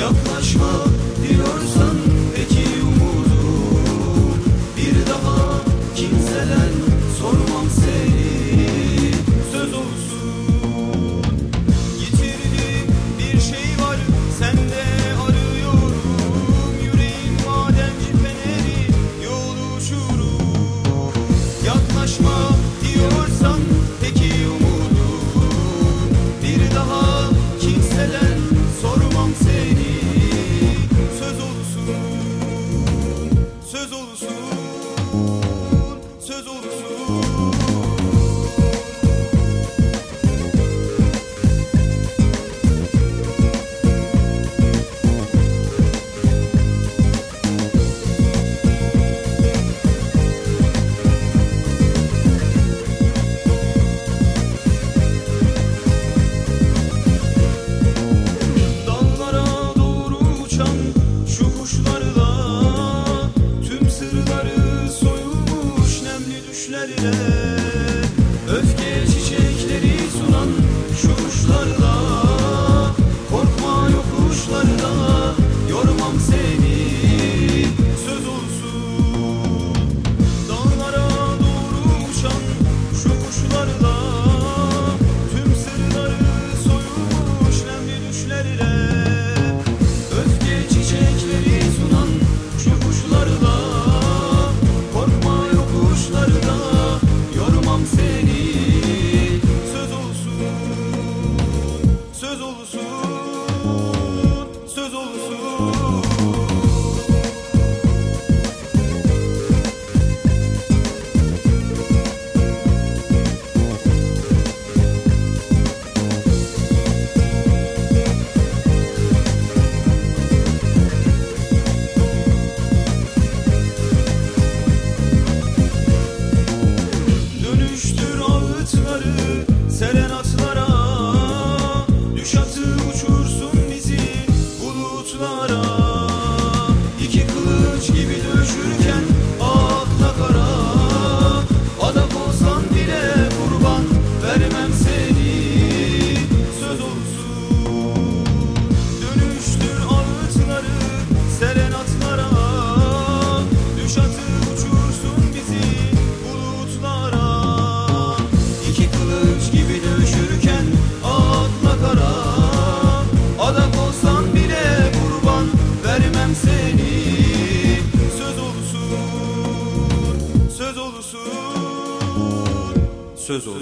Yaklaşma diyorsan peki umudum Bir daha kimselen güzeller 岁是说